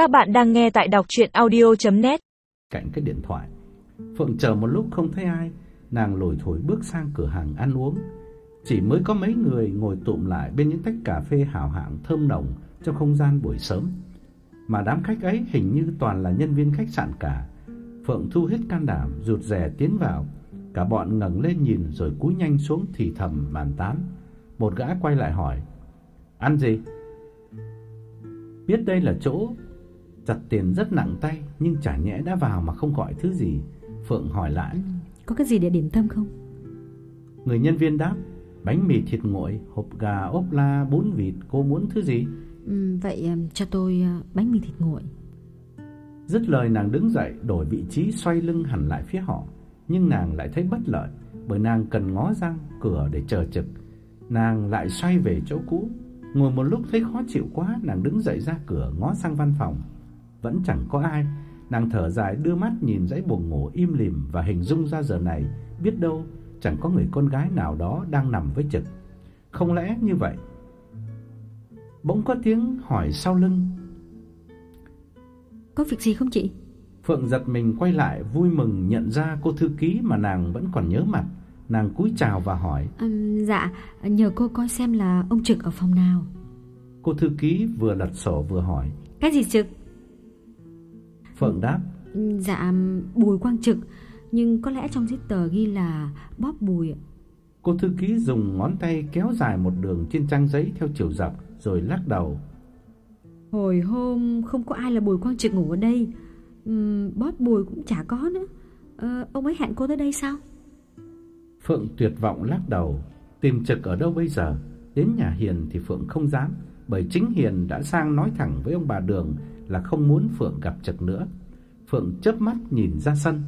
Các bạn đang nghe tại đọc audio net. Cạnh cái điện thoại, Phượng chờ một lúc không thấy ai. Nàng lủi thổi bước sang cửa hàng ăn uống. Chỉ mới có mấy người ngồi tụm lại Bên những tách cà phê hào hạng thơm nồng Trong không gian buổi sớm. Mà đám khách ấy hình như toàn là nhân viên khách sạn cả. Phượng thu hết can đảm, Rụt rè tiến vào. Cả bọn ngẩng lên nhìn rồi cúi nhanh xuống thì thầm bàn tán. Một gã quay lại hỏi, Ăn gì? Biết đây là chỗ giặt tiền rất nặng tay nhưng chả nhẽ đã vào mà không gọi thứ gì. Phượng hỏi lại. Có cái gì để điểm tâm không? Người nhân viên đáp. Bánh mì thịt nguội, hộp gà ốp la, bún vịt, cô muốn thứ gì? Ừ, vậy um, cho tôi uh, bánh mì thịt nguội. Dứt lời nàng đứng dậy đổi vị trí xoay lưng hẳn lại phía họ. Nhưng nàng lại thấy bất lợi bởi nàng cần ngó răng cửa để chờ trực. Nàng lại xoay về chỗ cũ. Ngồi một lúc thấy khó chịu quá, nàng đứng dậy ra cửa ngó sang văn phòng vẫn chẳng có ai. Nàng thở dài đưa mắt nhìn dãy buồng ngủ im lìm và hình dung ra giờ này, biết đâu chẳng có người con gái nào đó đang nằm với Trực. Không lẽ như vậy? Bỗng có tiếng hỏi sau lưng. Có việc gì không chị? Phượng giật mình quay lại vui mừng nhận ra cô thư ký mà nàng vẫn còn nhớ mặt. Nàng cúi chào và hỏi. À, dạ, nhờ cô coi xem là ông Trực ở phòng nào. Cô thư ký vừa lật sổ vừa hỏi. Cái gì Trực? Phượng đáp. Dạ Bùi Quang Trực. Nhưng có lẽ trong giấy tờ ghi là Bóp Bùi Cô thư ký dùng ngón tay kéo dài một đường trên trang giấy theo chiều dọc Rồi lắc đầu. Hồi hôm không có ai là Bùi Quang Trực ngủ ở đây. Uhm, Bóp Bùi cũng chả có nữa. À, Ông ấy hẹn cô tới đây sao? Phượng tuyệt vọng lắc đầu. Tìm Trực ở đâu bây giờ? Đến nhà Hiền thì Phượng không dám Bởi chính Hiền đã sang nói thẳng với ông bà Đường là không muốn Phượng gặp Trực nữa. Phượng chớp mắt nhìn ra sân.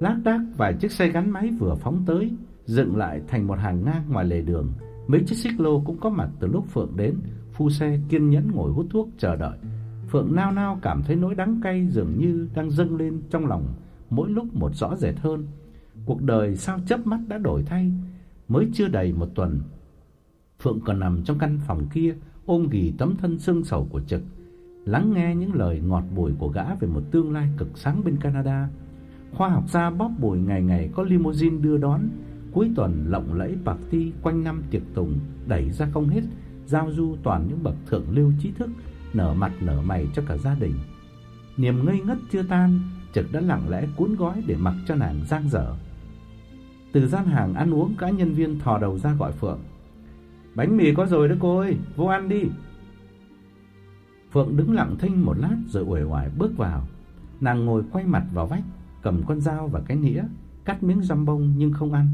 Lác đác vài chiếc xe gắn máy vừa phóng tới, dựng lại thành một hàng ngang ngoài lề đường. Mấy chiếc xích lô cũng có mặt từ lúc Phượng đến, phu xe kiên nhẫn ngồi hút thuốc chờ đợi. Phượng nao nao cảm thấy nỗi đắng cay dường như đang dâng lên trong lòng, mỗi lúc một rõ rệt hơn. Cuộc đời sao chớp mắt đã đổi thay, mới chưa đầy một tuần. Phượng còn nằm trong căn phòng kia, ôm ghì tấm thân xương sầu của Trực lắng nghe những lời ngọt bùi của gã về một tương lai cực sáng bên Canada. Khoa học gia bóp bùi ngày ngày có limousine đưa đón, cuối tuần lộng lẫy party quanh năm tiệc tùng đẩy ra không hết, giao du toàn những bậc thượng lưu trí thức, nở mặt nở mày cho cả gia đình. Niềm ngây ngất chưa tan, Trực đã lặng lẽ cuốn gói để mặc cho nàng giang dở. Từ gian hàng ăn uống cả nhân viên thò đầu ra gọi Phượng. Bánh mì có rồi đó cô ơi, vô ăn đi. Phượng đứng lặng thinh một lát rồi uể oải bước vào. Nàng ngồi quay mặt vào vách, cầm con dao và cái nĩa, cắt miếng răm bông nhưng không ăn.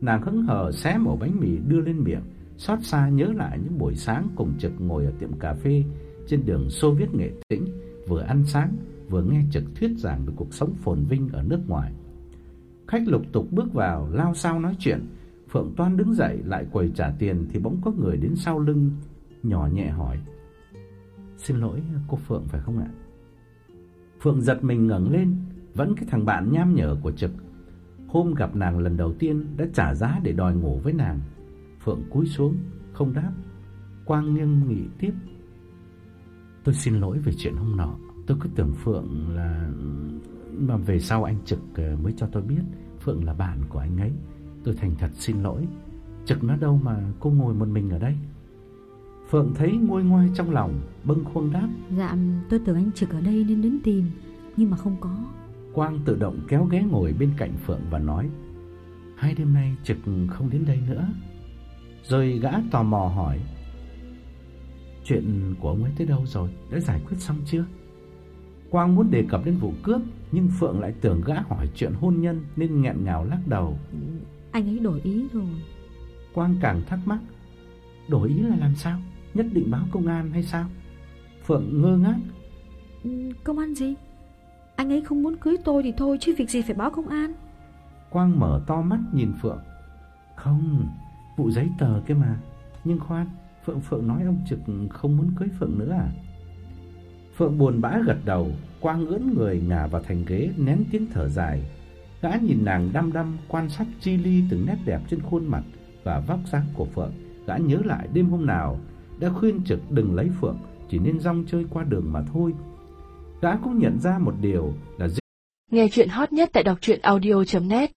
Nàng hững hờ xé một bánh mì đưa lên miệng, xót xa nhớ lại những buổi sáng cùng Trực ngồi ở tiệm cà phê trên đường Xô Viết Nghệ Tĩnh, vừa ăn sáng, vừa nghe Trực thuyết giảng về cuộc sống phồn vinh ở nước ngoài. Khách lục tục bước vào, lao sao nói chuyện. Phượng Toan đứng dậy lại quầy trả tiền thì bỗng có người đến sau lưng, nhỏ nhẹ hỏi: Xin lỗi cô Phượng phải không ạ? Phượng giật mình ngẩng lên, vẫn cái thằng bạn nham nhở của Trực. Hôm gặp nàng lần đầu tiên đã trả giá để đòi ngủ với nàng. Phượng cúi xuống, không đáp. Quang nghiêng nghĩ tiếp. Tôi xin lỗi về chuyện hôm nọ. Tôi cứ tưởng Phượng là... Mà về sau anh Trực ờ, mới cho tôi biết Phượng là bạn của anh ấy. Tôi thành thật xin lỗi. Trực nó đâu mà cô ngồi một mình ở đây? Phượng thấy nguôi ngoai trong lòng, bâng khuâng đáp. Dạ, tôi tưởng anh trực ở đây nên đến tìm, nhưng mà không có. Quang tự động kéo ghế ngồi bên cạnh Phượng và nói. Hai đêm nay trực không đến đây nữa. Rồi gã tò mò hỏi. Chuyện của ông ấy tới đâu rồi, đã giải quyết xong chưa? Quang muốn đề cập đến vụ cướp, nhưng Phượng lại tưởng gã hỏi chuyện hôn nhân nên nghẹn ngào lắc đầu. Anh ấy đổi ý rồi. Quang càng thắc mắc. Đổi ý là làm sao? Nhất định báo công an hay sao? Phượng ngơ ngác. Ừ, công an gì? Anh ấy không muốn cưới tôi thì thôi chứ việc gì phải báo công an. Quang mở to mắt nhìn Phượng. Không, vụ giấy tờ kia mà. Nhưng khoan, Phượng Phượng nói ông Trực không muốn cưới Phượng nữa à? Phượng buồn bã gật đầu, Quang ưỡn người ngả vào thành ghế nén tiếng thở dài. Gã nhìn nàng đăm đăm quan sát chi ly từng nét đẹp trên khuôn mặt và vóc dáng của Phượng. Gã nhớ lại đêm hôm nào đã khuyên Trực đừng lấy Phượng, chỉ nên rong chơi qua đường mà thôi. Gã cũng nhận ra một điều là Nghe chuyện hot nhất tại đọc truyện audio.net